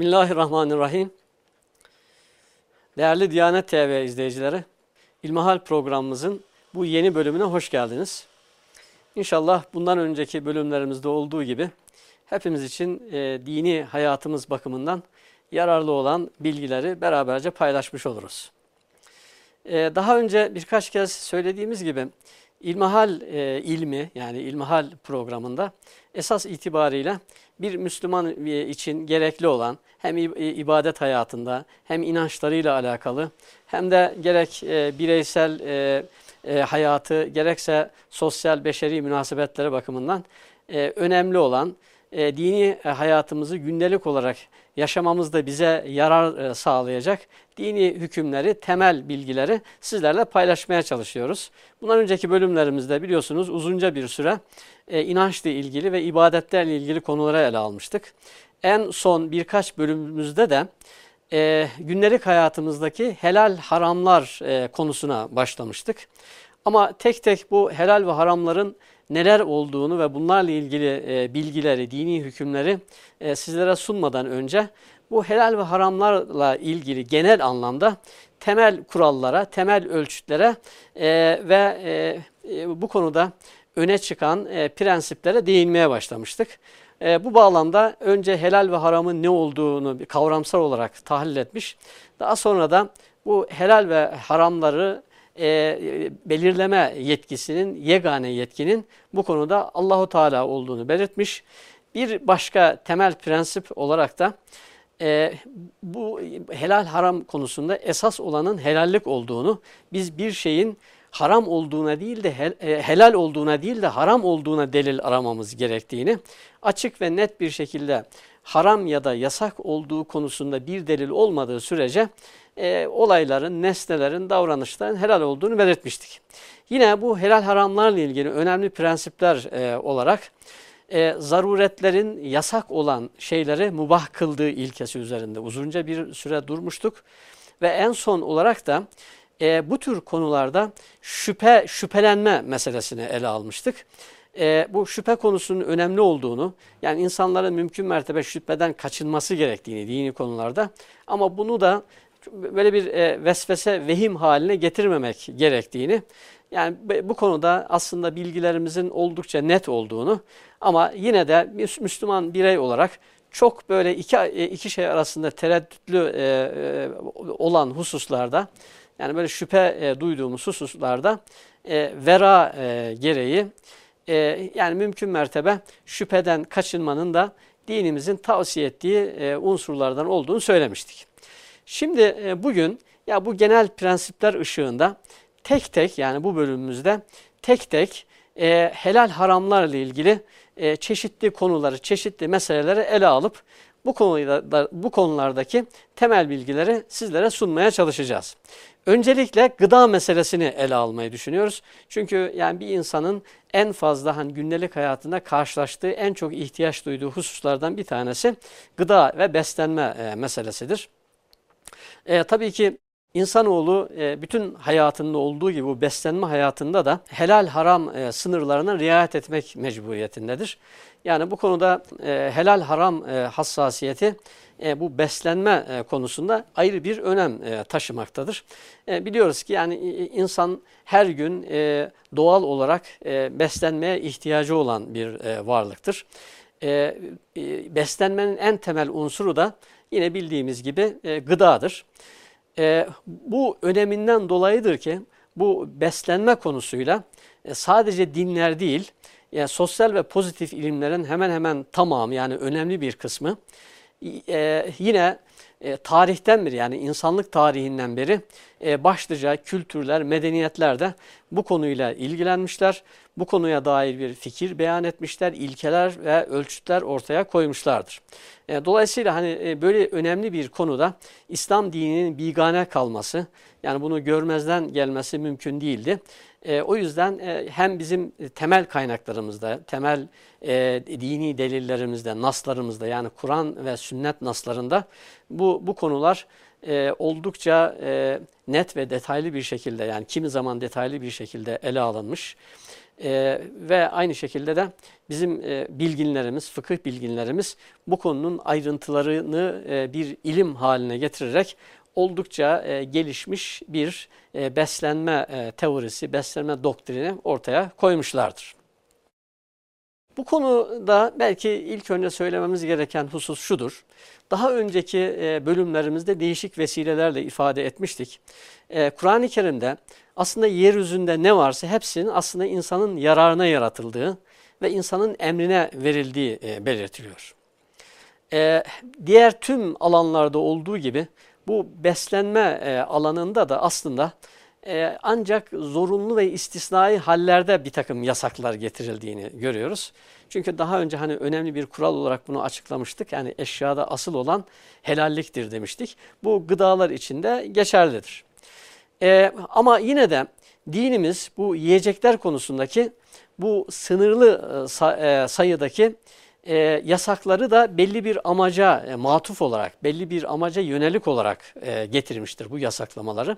Bismillahirrahmanirrahim. Değerli Diyanet TV izleyicileri, İlmihal programımızın bu yeni bölümüne hoş geldiniz. İnşallah bundan önceki bölümlerimizde olduğu gibi hepimiz için e, dini hayatımız bakımından yararlı olan bilgileri beraberce paylaşmış oluruz. E, daha önce birkaç kez söylediğimiz gibi İlmihal e, ilmi yani İlmihal programında esas itibariyle bir Müslüman için gerekli olan hem ibadet hayatında hem inançlarıyla alakalı hem de gerek e, bireysel e, e, hayatı gerekse sosyal beşeri münasebetleri bakımından e, önemli olan e, dini hayatımızı gündelik olarak yaşamamızda bize yarar e, sağlayacak dini hükümleri, temel bilgileri sizlerle paylaşmaya çalışıyoruz. Bundan önceki bölümlerimizde biliyorsunuz uzunca bir süre e, inançla ilgili ve ibadetlerle ilgili konulara ele almıştık. En son birkaç bölümümüzde de e, gündelik hayatımızdaki helal haramlar e, konusuna başlamıştık. Ama tek tek bu helal ve haramların neler olduğunu ve bunlarla ilgili e, bilgileri, dini hükümleri e, sizlere sunmadan önce bu helal ve haramlarla ilgili genel anlamda temel kurallara, temel ölçütlere e, ve e, e, bu konuda öne çıkan e, prensiplere değinmeye başlamıştık. E, bu bağlamda önce helal ve haramın ne olduğunu kavramsal olarak tahlil etmiş. Daha sonra da bu helal ve haramları e, belirleme yetkisinin, yegane yetkinin bu konuda Allahu Teala olduğunu belirtmiş. Bir başka temel prensip olarak da e, bu helal haram konusunda esas olanın helallik olduğunu, biz bir şeyin haram olduğuna değil de e, helal olduğuna değil de haram olduğuna delil aramamız gerektiğini açık ve net bir şekilde haram ya da yasak olduğu konusunda bir delil olmadığı sürece e, olayların, nesnelerin, davranışların helal olduğunu belirtmiştik. Yine bu helal haramlarla ilgili önemli prensipler e, olarak e, zaruretlerin yasak olan şeyleri mubah kıldığı ilkesi üzerinde uzunca bir süre durmuştuk. Ve en son olarak da e, bu tür konularda şüphe şüphelenme meselesini ele almıştık. E, bu şüphe konusunun önemli olduğunu, yani insanların mümkün mertebe şüpheden kaçınması gerektiğini dini konularda ama bunu da böyle bir e, vesvese, vehim haline getirmemek gerektiğini, yani bu konuda aslında bilgilerimizin oldukça net olduğunu ama yine de Müslüman birey olarak çok böyle iki, e, iki şey arasında tereddütlü e, e, olan hususlarda, yani böyle şüphe e, duyduğumuz hususlarda e, vera e, gereği, e, yani mümkün mertebe şüpheden kaçınmanın da dinimizin tavsiye ettiği e, unsurlardan olduğunu söylemiştik. Şimdi e, bugün ya bu genel prensipler ışığında tek tek yani bu bölümümüzde tek tek e, helal haramlarla ilgili e, çeşitli konuları, çeşitli meseleleri ele alıp bu konuda bu konulardaki temel bilgileri sizlere sunmaya çalışacağız. Öncelikle gıda meselesini ele almayı düşünüyoruz. Çünkü yani bir insanın en fazla hani gündelik hayatında karşılaştığı, en çok ihtiyaç duyduğu hususlardan bir tanesi gıda ve beslenme e, meselesidir. E, tabii ki insanoğlu e, bütün hayatında olduğu gibi bu beslenme hayatında da helal haram e, sınırlarına riayet etmek mecburiyetindedir. Yani bu konuda e, helal haram hassasiyeti bu beslenme konusunda ayrı bir önem taşımaktadır. Biliyoruz ki yani insan her gün doğal olarak beslenmeye ihtiyacı olan bir varlıktır. Beslenmenin en temel unsuru da yine bildiğimiz gibi gıdadır. E, bu öneminden dolayıdır ki bu beslenme konusuyla e, sadece dinler değil, yani sosyal ve pozitif ilimlerin hemen hemen tamamı yani önemli bir kısmı e, yine e, tarihten beri yani insanlık tarihinden beri e, başlıca kültürler, medeniyetler de bu konuyla ilgilenmişler. Bu konuya dair bir fikir beyan etmişler, ilkeler ve ölçütler ortaya koymuşlardır. E, dolayısıyla hani e, böyle önemli bir konuda İslam dininin bigane kalması, yani bunu görmezden gelmesi mümkün değildi. E, o yüzden e, hem bizim temel kaynaklarımızda, temel e, dini delillerimizde, naslarımızda yani Kur'an ve sünnet naslarında bu, bu konular e, oldukça e, net ve detaylı bir şekilde yani kimi zaman detaylı bir şekilde ele alınmış. E, ve aynı şekilde de bizim e, bilginlerimiz, fıkıh bilginlerimiz bu konunun ayrıntılarını e, bir ilim haline getirerek oldukça e, gelişmiş bir e, beslenme e, teorisi, beslenme doktrini ortaya koymuşlardır. Bu konuda belki ilk önce söylememiz gereken husus şudur. Daha önceki e, bölümlerimizde değişik vesilelerle ifade etmiştik. E, Kur'an-ı Kerim'de aslında yeryüzünde ne varsa hepsinin aslında insanın yararına yaratıldığı ve insanın emrine verildiği e, belirtiliyor. Diğer tüm alanlarda olduğu gibi bu beslenme alanında da aslında ancak zorunlu ve istisnai hallerde bir takım yasaklar getirildiğini görüyoruz. Çünkü daha önce hani önemli bir kural olarak bunu açıklamıştık. Yani eşyada asıl olan helalliktir demiştik. Bu gıdalar içinde geçerlidir. Ee, ama yine de dinimiz bu yiyecekler konusundaki bu sınırlı e, sayıdaki e, yasakları da belli bir amaca e, matuf olarak, belli bir amaca yönelik olarak e, getirmiştir bu yasaklamaları.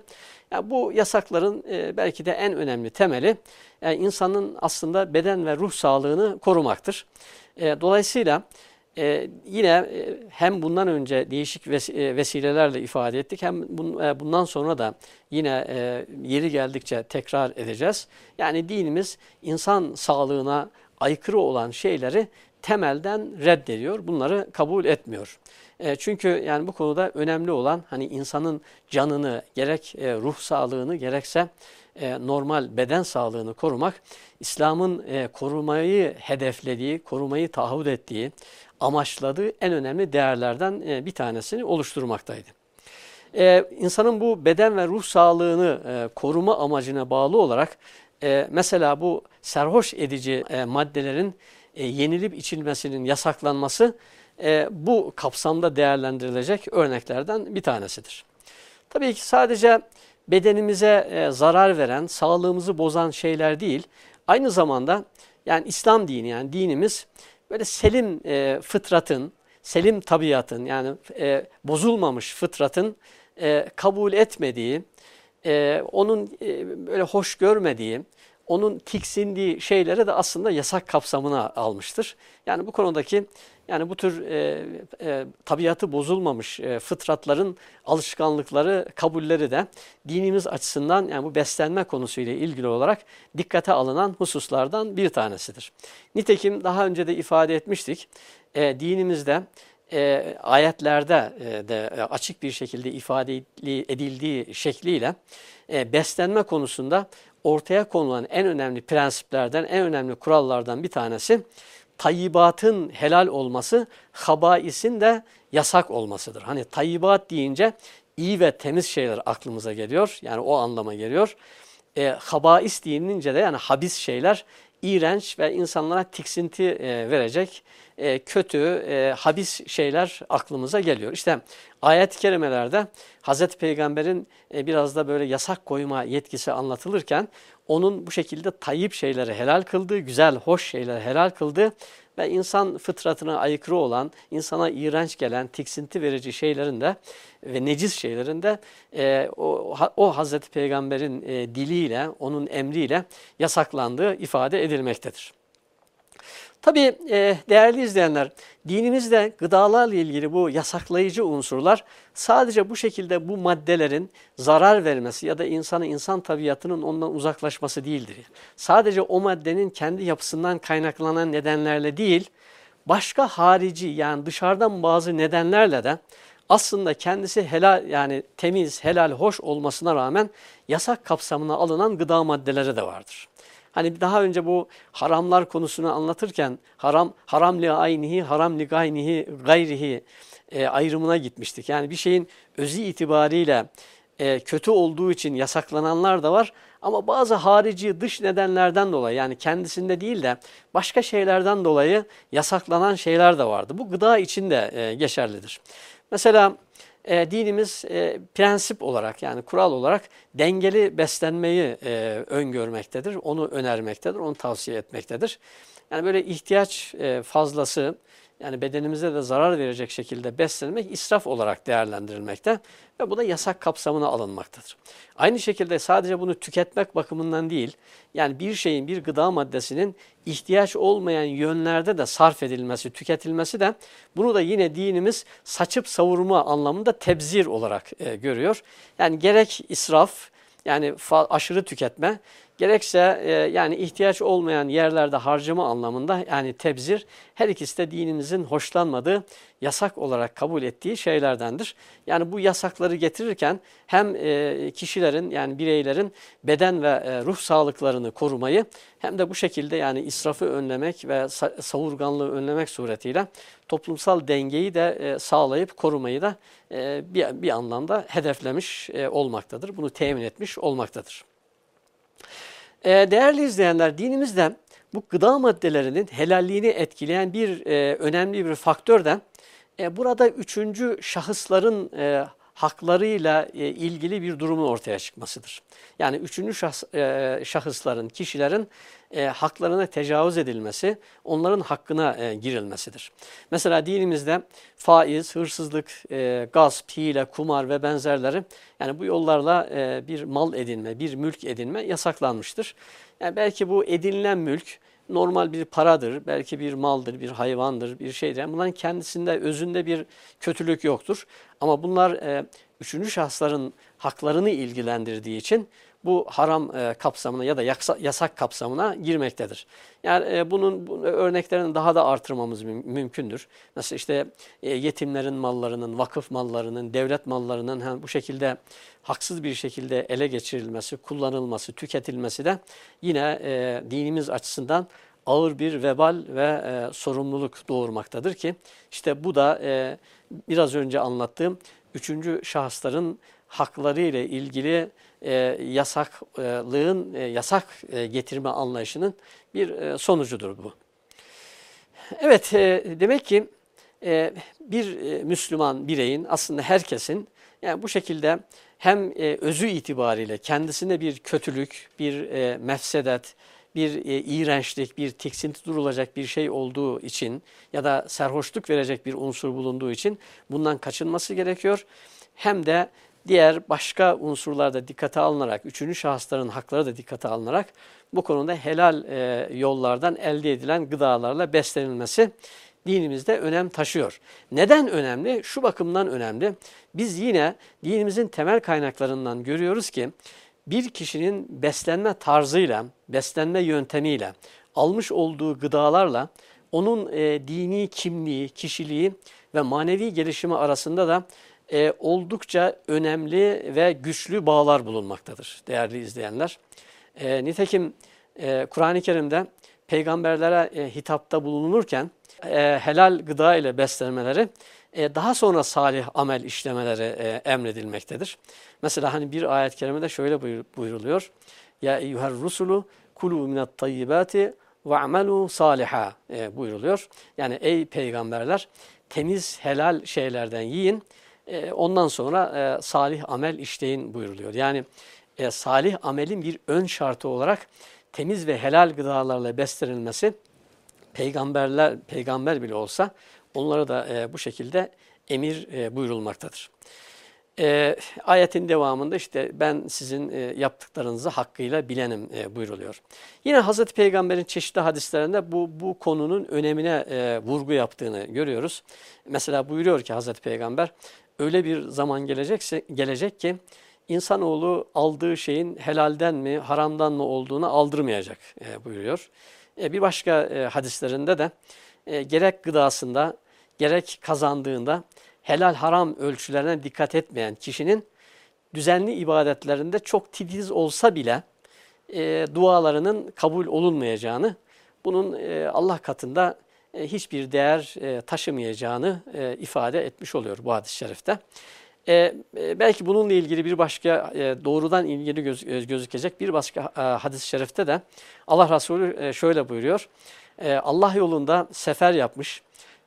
Yani bu yasakların e, belki de en önemli temeli yani insanın aslında beden ve ruh sağlığını korumaktır. E, dolayısıyla e, yine e, hem bundan önce değişik e, vesilelerle ifade ettik hem bun, e, bundan sonra da yine e, yeri geldikçe tekrar edeceğiz. Yani dinimiz insan sağlığına aykırı olan şeyleri temelden reddediyor. Bunları kabul etmiyor. E, çünkü yani bu konuda önemli olan hani insanın canını gerek e, ruh sağlığını gerekse e, normal beden sağlığını korumak İslam'ın e, korumayı hedeflediği, korumayı taahhüt ettiği, amaçladığı en önemli değerlerden e, bir tanesini oluşturmaktaydı. E, insanın bu beden ve ruh sağlığını e, koruma amacına bağlı olarak e, mesela bu serhoş edici e, maddelerin e, yenilip içilmesinin yasaklanması e, bu kapsamda değerlendirilecek örneklerden bir tanesidir. Tabii ki sadece bedenimize e, zarar veren, sağlığımızı bozan şeyler değil, aynı zamanda yani İslam dini yani dinimiz böyle selim e, fıtratın, selim tabiatın yani e, bozulmamış fıtratın e, kabul etmediği, e, onun e, böyle hoş görmediği, onun tiksindiği şeyleri de aslında yasak kapsamına almıştır. Yani bu konudaki yani bu tür e, e, tabiatı bozulmamış e, fıtratların alışkanlıkları, kabulleri de dinimiz açısından yani bu beslenme konusuyla ilgili olarak dikkate alınan hususlardan bir tanesidir. Nitekim daha önce de ifade etmiştik. E, dinimizde e, ayetlerde e, de açık bir şekilde ifade edildiği şekliyle e, beslenme konusunda ortaya konulan en önemli prensiplerden, en önemli kurallardan bir tanesi tayyibatın helal olması, habaisin de yasak olmasıdır. Hani tayyibat deyince iyi ve temiz şeyler aklımıza geliyor. Yani o anlama geliyor. E, habais deyilince de yani habis şeyler iğrenç ve insanlara tiksinti e, verecek e, kötü, e, habis şeyler aklımıza geliyor. İşte ayet-i kerimelerde Hz. Peygamber'in biraz da böyle yasak koyma yetkisi anlatılırken onun bu şekilde tayyip şeyleri helal kıldığı, güzel, hoş şeyleri helal kıldığı ve insan fıtratına aykırı olan, insana iğrenç gelen, tiksinti verici şeylerin de ve necis şeylerin de e, o, o Hazreti Peygamber'in e, diliyle, onun emriyle yasaklandığı ifade edilmektedir. Tabii e, değerli izleyenler, dinimizde gıdalarla ilgili bu yasaklayıcı unsurlar sadece bu şekilde bu maddelerin zarar vermesi ya da insanı insan tabiatının ondan uzaklaşması değildir. Sadece o maddenin kendi yapısından kaynaklanan nedenlerle değil, başka harici yani dışarıdan bazı nedenlerle de aslında kendisi helal yani temiz, helal, hoş olmasına rağmen yasak kapsamına alınan gıda maddeleri de vardır. Hani daha önce bu haramlar konusunu anlatırken haram haram li aynihi, haram li gaynihi, gayrihi e, ayrımına gitmiştik. Yani bir şeyin özü itibariyle e, kötü olduğu için yasaklananlar da var. Ama bazı harici dış nedenlerden dolayı yani kendisinde değil de başka şeylerden dolayı yasaklanan şeyler de vardı. Bu gıda için de e, geçerlidir. Mesela e, dinimiz e, prensip olarak yani kural olarak dengeli beslenmeyi e, öngörmektedir. Onu önermektedir, onu tavsiye etmektedir. Yani böyle ihtiyaç e, fazlası yani bedenimize de zarar verecek şekilde beslenmek israf olarak değerlendirilmekte ve bu da yasak kapsamına alınmaktadır. Aynı şekilde sadece bunu tüketmek bakımından değil, yani bir şeyin, bir gıda maddesinin ihtiyaç olmayan yönlerde de sarf edilmesi, tüketilmesi de bunu da yine dinimiz saçıp savurma anlamında tebzir olarak e, görüyor. Yani gerek israf, yani aşırı tüketme, gerekse e, yani ihtiyaç olmayan yerlerde harcama anlamında yani tebzir her ikisi de dinimizin hoşlanmadığı, yasak olarak kabul ettiği şeylerdendir. Yani bu yasakları getirirken hem e, kişilerin yani bireylerin beden ve e, ruh sağlıklarını korumayı hem de bu şekilde yani israfı önlemek ve savurganlığı önlemek suretiyle toplumsal dengeyi de e, sağlayıp korumayı da e, bir, bir anlamda hedeflemiş e, olmaktadır. Bunu temin etmiş olmaktadır. Değerli izleyenler dinimizde bu gıda maddelerinin helalliğini etkileyen bir önemli bir faktörden burada üçüncü şahısların haklarıyla e, ilgili bir durumun ortaya çıkmasıdır. Yani üçüncü şahs, e, şahısların, kişilerin e, haklarına tecavüz edilmesi, onların hakkına girilmesidir. Mesela dinimizde faiz, hırsızlık, e, gasp, hile, kumar ve benzerleri yani bu yollarla bir mal edinme, bir mülk edinme yasaklanmıştır. Yani belki bu edinilen mülk normal bir paradır, belki bir maldır, bir hayvandır, bir şeydir. bunların kendisinde, özünde bir kötülük yoktur. Ama bunlar e, üçüncü şahısların haklarını ilgilendirdiği için bu haram e, kapsamına ya da yasak kapsamına girmektedir. Yani e, bunun, bunun örneklerini daha da artırmamız müm mümkündür. Nasıl işte e, yetimlerin mallarının, vakıf mallarının, devlet mallarının hem bu şekilde haksız bir şekilde ele geçirilmesi, kullanılması, tüketilmesi de yine e, dinimiz açısından ağır bir vebal ve e, sorumluluk doğurmaktadır ki işte bu da e, biraz önce anlattığım üçüncü şahısların hakları ile ilgili e, yasaklığın, e, yasak e, getirme anlayışının bir e, sonucudur bu. Evet, e, demek ki e, bir e, Müslüman bireyin aslında herkesin yani bu şekilde hem e, özü itibariyle kendisine bir kötülük, bir e, mefsedet, bir e, iğrençlik, bir tiksinti durulacak bir şey olduğu için ya da serhoşluk verecek bir unsur bulunduğu için bundan kaçınması gerekiyor. Hem de diğer başka unsurlarda dikkate alınarak, üçüncü şahısların hakları da dikkate alınarak bu konuda helal e, yollardan elde edilen gıdalarla beslenilmesi dinimizde önem taşıyor. Neden önemli? Şu bakımdan önemli. Biz yine dinimizin temel kaynaklarından görüyoruz ki bir kişinin beslenme tarzıyla, beslenme yöntemiyle, almış olduğu gıdalarla onun e, dini kimliği, kişiliği ve manevi gelişimi arasında da e, oldukça önemli ve güçlü bağlar bulunmaktadır değerli izleyenler. E, nitekim e, Kur'an-ı Kerim'de peygamberlere e, hitapta bulunurken e, helal gıda ile beslenmeleri daha sonra salih amel işlemeleri e, emredilmektedir. Mesela hani bir ayet-i kerimede şöyle buyuruluyor. Ya eyyuher rusulu kulu minat tayyibati ve amelu saliha e, buyuruluyor. Yani ey peygamberler temiz helal şeylerden yiyin e, ondan sonra e, salih amel işleyin buyuruluyor. Yani e, salih amelin bir ön şartı olarak temiz ve helal gıdalarla beslenilmesi peygamberler peygamber bile olsa onlara da e, bu şekilde emir e, buyurulmaktadır. E, ayetin devamında işte ben sizin e, yaptıklarınızı hakkıyla bilenim e, buyruluyor. Yine Hazreti Peygamber'in çeşitli hadislerinde bu, bu konunun önemine e, vurgu yaptığını görüyoruz. Mesela buyuruyor ki Hazreti Peygamber öyle bir zaman gelecekse, gelecek ki insanoğlu aldığı şeyin helalden mi haramdan mı olduğunu aldırmayacak e, buyuruyor. E, bir başka e, hadislerinde de e, gerek gıdasında gerek kazandığında helal haram ölçülerine dikkat etmeyen kişinin düzenli ibadetlerinde çok titiz olsa bile e, dualarının kabul olunmayacağını, bunun e, Allah katında e, hiçbir değer e, taşımayacağını e, ifade etmiş oluyor bu hadis-i şerifte. E, e, belki bununla ilgili bir başka e, doğrudan ilgili göz, e, gözükecek bir başka e, hadis-i şerifte de Allah Resulü e, şöyle buyuruyor. E, Allah yolunda sefer yapmış,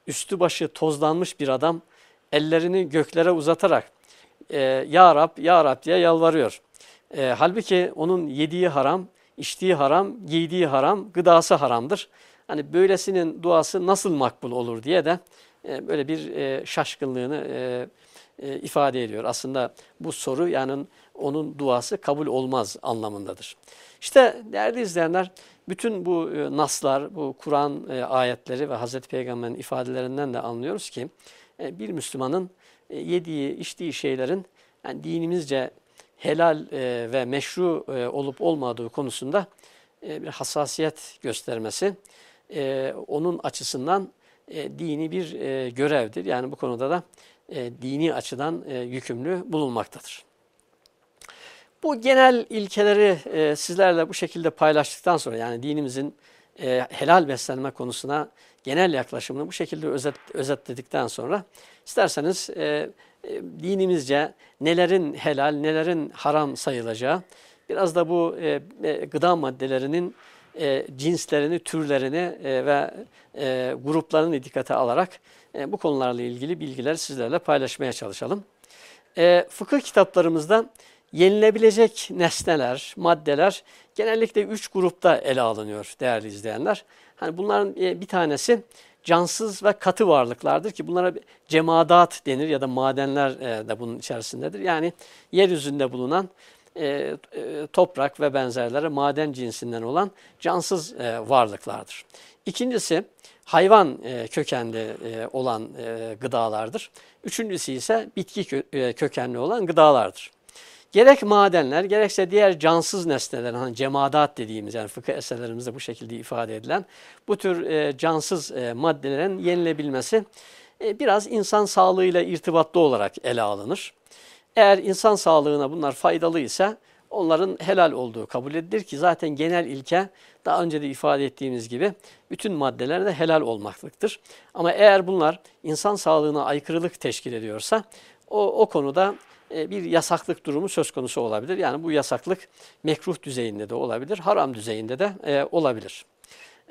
üstü başı tozlanmış bir adam ellerini göklere uzatarak e, Ya Rab, Ya Rab diye yalvarıyor. E, halbuki onun yediği haram, içtiği haram, giydiği haram, gıdası haramdır. hani böylesinin duası nasıl makbul olur diye de e, böyle bir e, şaşkınlığını e, e, ifade ediyor. Aslında bu soru yani onun duası kabul olmaz anlamındadır. İşte değerli izleyenler bütün bu e, naslar, bu Kur'an e, ayetleri ve Hazreti Peygamber'in ifadelerinden de anlıyoruz ki e, bir Müslümanın yediği, içtiği şeylerin yani dinimizce helal ve meşru olup olmadığı konusunda bir hassasiyet göstermesi onun açısından dini bir görevdir. Yani bu konuda da dini açıdan yükümlü bulunmaktadır. Bu genel ilkeleri e, sizlerle bu şekilde paylaştıktan sonra yani dinimizin e, helal beslenme konusuna genel yaklaşımını bu şekilde özet, özetledikten sonra isterseniz e, e, dinimizce nelerin helal, nelerin haram sayılacağı, biraz da bu e, e, gıda maddelerinin e, cinslerini, türlerini e, ve e, gruplarını dikkate alarak e, bu konularla ilgili bilgileri sizlerle paylaşmaya çalışalım. E, fıkıh kitaplarımızda yenilebilecek nesneler, maddeler genellikle üç grupta ele alınıyor değerli izleyenler. Hani bunların e, bir tanesi cansız ve katı varlıklardır ki bunlara cemadat denir ya da madenler e, de bunun içerisindedir. Yani yeryüzünde bulunan e, toprak ve benzerleri maden cinsinden olan cansız varlıklardır. İkincisi hayvan kökenli olan gıdalardır. Üçüncüsü ise bitki kökenli olan gıdalardır. Gerek madenler gerekse diğer cansız nesneler, hani cemadat dediğimiz yani fıkıh eserlerimizde bu şekilde ifade edilen bu tür e, cansız e, maddelerin yenilebilmesi e, biraz insan sağlığıyla irtibatlı olarak ele alınır. Eğer insan sağlığına bunlar faydalı ise onların helal olduğu kabul edilir ki zaten genel ilke daha önce de ifade ettiğimiz gibi bütün maddeler de helal olmaklıktır. Ama eğer bunlar insan sağlığına aykırılık teşkil ediyorsa o, o konuda bir yasaklık durumu söz konusu olabilir. Yani bu yasaklık mekruh düzeyinde de olabilir, haram düzeyinde de e, olabilir.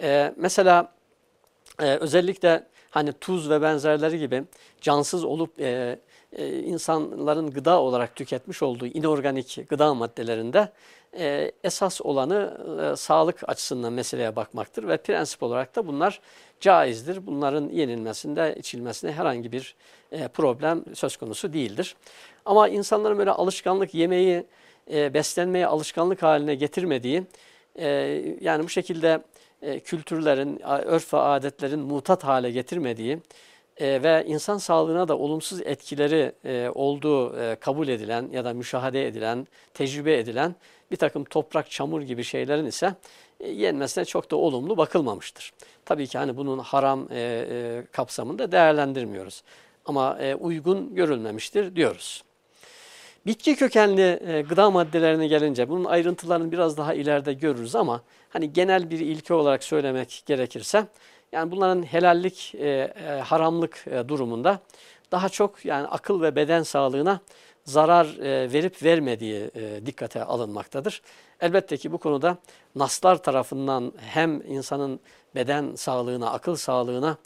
E, mesela özellikle hani tuz ve benzerleri gibi cansız olup insanların gıda olarak tüketmiş olduğu inorganik gıda maddelerinde esas olanı sağlık açısından meseleye bakmaktır ve prensip olarak da bunlar caizdir. Bunların yenilmesinde, içilmesinde herhangi bir problem söz konusu değildir. Ama insanların böyle alışkanlık yemeği, e, beslenmeyi alışkanlık haline getirmediği, e, yani bu şekilde e, kültürlerin, örf ve adetlerin mutat hale getirmediği e, ve insan sağlığına da olumsuz etkileri e, olduğu e, kabul edilen ya da müşahede edilen, tecrübe edilen bir takım toprak, çamur gibi şeylerin ise e, yenmesine çok da olumlu bakılmamıştır. Tabii ki hani bunun haram e, e, kapsamında değerlendirmiyoruz. Ama e, uygun görülmemiştir diyoruz. Bitki kökenli e, gıda maddelerine gelince bunun ayrıntılarını biraz daha ileride görürüz ama hani genel bir ilke olarak söylemek gerekirse yani bunların helallik, e, e, haramlık e, durumunda daha çok yani akıl ve beden sağlığına zarar e, verip vermediği e, dikkate alınmaktadır. Elbette ki bu konuda naslar tarafından hem insanın beden sağlığına, akıl sağlığına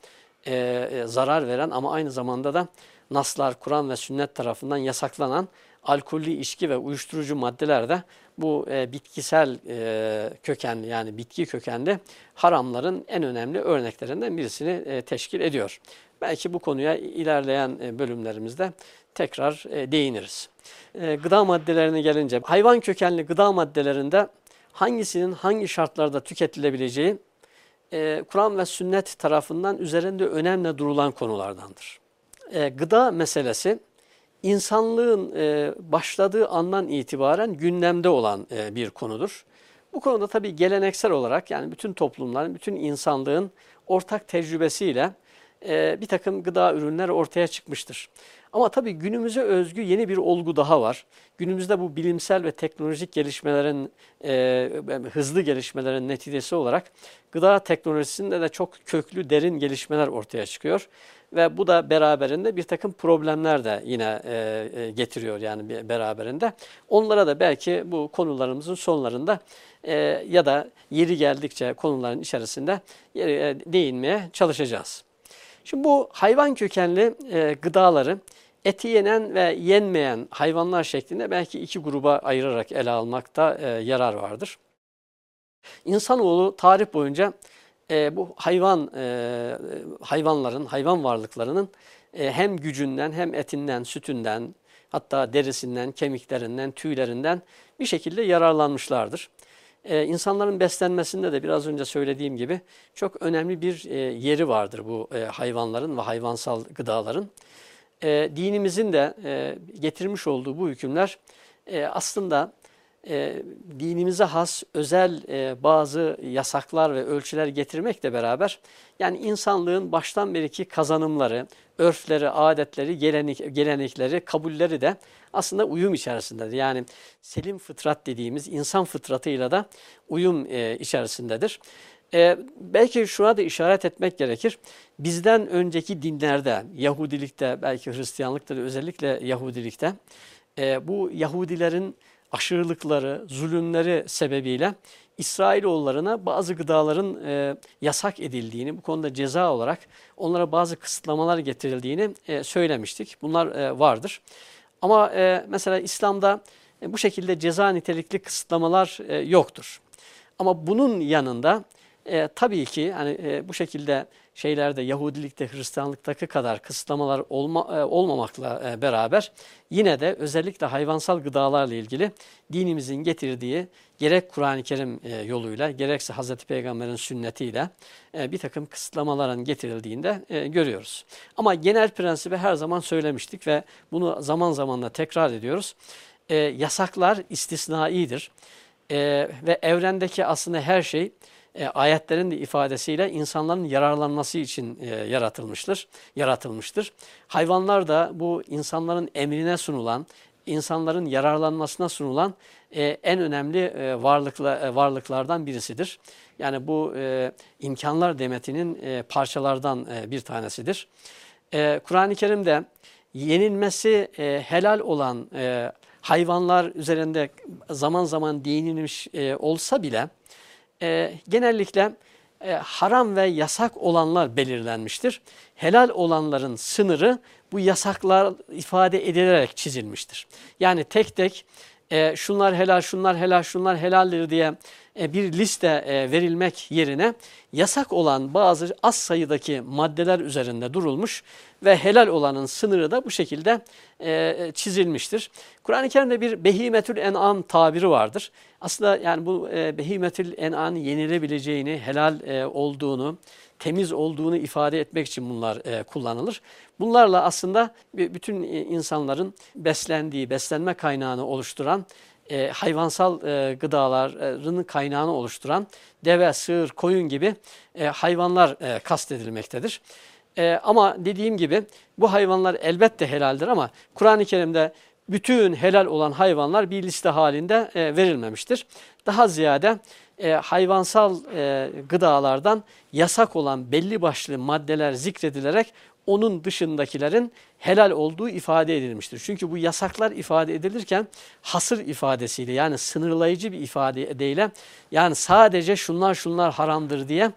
e, e, zarar veren ama aynı zamanda da naslar, Kur'an ve sünnet tarafından yasaklanan alkollü içki ve uyuşturucu maddeler de bu e, bitkisel e, kökenli yani bitki kökenli haramların en önemli örneklerinden birisini e, teşkil ediyor. Belki bu konuya ilerleyen e, bölümlerimizde tekrar e, değiniriz. E, gıda maddelerine gelince hayvan kökenli gıda maddelerinde hangisinin hangi şartlarda tüketilebileceği Kur'an ve sünnet tarafından üzerinde önemli durulan konulardandır. Gıda meselesi insanlığın başladığı andan itibaren gündemde olan bir konudur. Bu konuda tabii geleneksel olarak yani bütün toplumların, bütün insanlığın ortak tecrübesiyle e, bir takım gıda ürünler ortaya çıkmıştır. Ama tabii günümüze özgü yeni bir olgu daha var. Günümüzde bu bilimsel ve teknolojik gelişmelerin, e, hızlı gelişmelerin neticesi olarak gıda teknolojisinde de çok köklü, derin gelişmeler ortaya çıkıyor. Ve bu da beraberinde bir takım problemler de yine e, e, getiriyor yani beraberinde. Onlara da belki bu konularımızın sonlarında e, ya da yeri geldikçe konuların içerisinde e, değinmeye çalışacağız. Şimdi bu hayvan kökenli e, gıdaları eti yenen ve yenmeyen hayvanlar şeklinde belki iki gruba ayırarak ele almakta e, yarar vardır. İnsanoğlu tarih boyunca e, bu hayvan e, hayvanların, hayvan varlıklarının e, hem gücünden hem etinden, sütünden, hatta derisinden, kemiklerinden, tüylerinden bir şekilde yararlanmışlardır. Ee, insanların beslenmesinde de biraz önce söylediğim gibi çok önemli bir e, yeri vardır bu e, hayvanların ve hayvansal gıdaların. E, dinimizin de e, getirmiş olduğu bu hükümler e, aslında e, dinimize has özel e, bazı yasaklar ve ölçüler getirmekle beraber yani insanlığın baştan beriki kazanımları, örfleri, adetleri, gelenek, gelenekleri, kabulleri de aslında uyum içerisindedir. Yani selim fıtrat dediğimiz insan fıtratıyla da uyum e, içerisindedir. E, belki şuna da işaret etmek gerekir. Bizden önceki dinlerde, Yahudilikte, belki Hristiyanlıkta da özellikle Yahudilikte, e, bu Yahudilerin aşırılıkları, zulümleri sebebiyle İsrailoğullarına bazı gıdaların e, yasak edildiğini, bu konuda ceza olarak onlara bazı kısıtlamalar getirildiğini e, söylemiştik. Bunlar e, vardır. Ama e, mesela İslam'da e, bu şekilde ceza nitelikli kısıtlamalar e, yoktur. Ama bunun yanında e, tabii ki hani e, bu şekilde şeylerde Yahudilikte, Hristiyanlıktaki kadar kısıtlamalar olma, e, olmamakla e, beraber yine de özellikle hayvansal gıdalarla ilgili dinimizin getirdiği gerek Kur'an-ı Kerim e, yoluyla gerekse Hazreti Peygamber'in sünnetiyle e, bir takım kısıtlamaların getirildiğinde e, görüyoruz. Ama genel prensibi her zaman söylemiştik ve bunu zaman zaman da tekrar ediyoruz. E, yasaklar istisnaidir e, ve evrendeki aslında her şey e, ayetlerin de ifadesiyle insanların yararlanması için e, yaratılmıştır. Yaratılmıştır. Hayvanlar da bu insanların emrine sunulan, insanların yararlanmasına sunulan e, en önemli e, varlıkla, e, varlıklardan birisidir. Yani bu e, imkanlar demetinin e, parçalardan e, bir tanesidir. E, Kur'an-ı Kerim'de yenilmesi e, helal olan e, hayvanlar üzerinde zaman zaman değinilmiş e, olsa bile e, genellikle e, haram ve yasak olanlar belirlenmiştir. Helal olanların sınırı bu yasaklar ifade edilerek çizilmiştir. Yani tek tek e, şunlar helal, şunlar helal, şunlar helaldir diye e, bir liste e, verilmek yerine yasak olan bazı az sayıdaki maddeler üzerinde durulmuş ve helal olanın sınırı da bu şekilde e, çizilmiştir. Kur'an-ı Kerim'de bir behimetül en'am tabiri vardır. Aslında yani bu behimetül en'an yenilebileceğini, helal olduğunu, temiz olduğunu ifade etmek için bunlar kullanılır. Bunlarla aslında bütün insanların beslendiği, beslenme kaynağını oluşturan e, hayvansal e, gıdaların kaynağını oluşturan deve, sığır, koyun gibi e, hayvanlar e, kastedilmektedir. E, ama dediğim gibi bu hayvanlar elbette helaldir ama Kur'an-ı Kerim'de bütün helal olan hayvanlar bir liste halinde e, verilmemiştir. Daha ziyade e, hayvansal e, gıdalardan yasak olan belli başlı maddeler zikredilerek onun dışındakilerin helal olduğu ifade edilmiştir. Çünkü bu yasaklar ifade edilirken hasır ifadesiyle yani sınırlayıcı bir ifadeyle yani sadece şunlar şunlar haramdır diye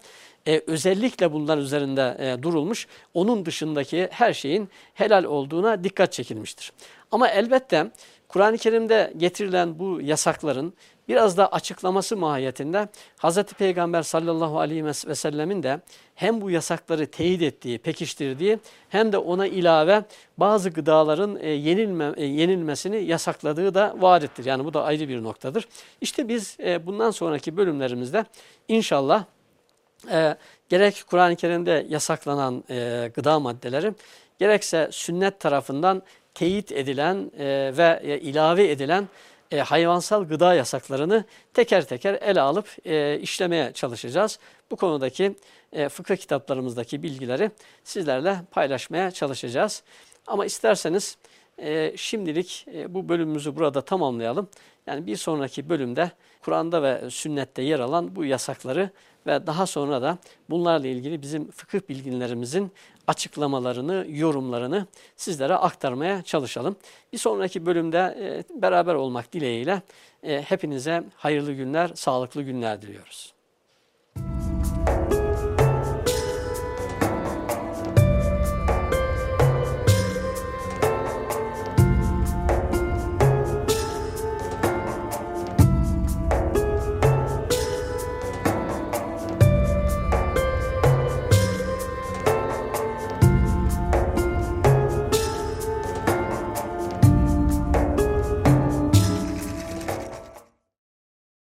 e, özellikle bunlar üzerinde e, durulmuş. Onun dışındaki her şeyin helal olduğuna dikkat çekilmiştir. Ama elbette Kur'an-ı Kerim'de getirilen bu yasakların biraz da açıklaması mahiyetinde Hz. Peygamber sallallahu aleyhi ve sellemin de hem bu yasakları teyit ettiği, pekiştirdiği hem de ona ilave bazı gıdaların e, yenilme, e, yenilmesini yasakladığı da varittir. Yani bu da ayrı bir noktadır. İşte biz e, bundan sonraki bölümlerimizde inşallah gerek Kur'an-ı Kerim'de yasaklanan gıda maddeleri gerekse sünnet tarafından teyit edilen ve ilave edilen e, hayvansal gıda yasaklarını teker teker ele alıp e, işlemeye çalışacağız. Bu konudaki e, fıkıh kitaplarımızdaki bilgileri sizlerle paylaşmaya çalışacağız. Ama isterseniz e, şimdilik e, bu bölümümüzü burada tamamlayalım. Yani bir sonraki bölümde Kur'an'da ve sünnette yer alan bu yasakları ve daha sonra da bunlarla ilgili bizim fıkıh bilginlerimizin açıklamalarını, yorumlarını sizlere aktarmaya çalışalım. Bir sonraki bölümde e, beraber olmak dileğiyle e, hepinize hayırlı günler, sağlıklı günler diliyoruz.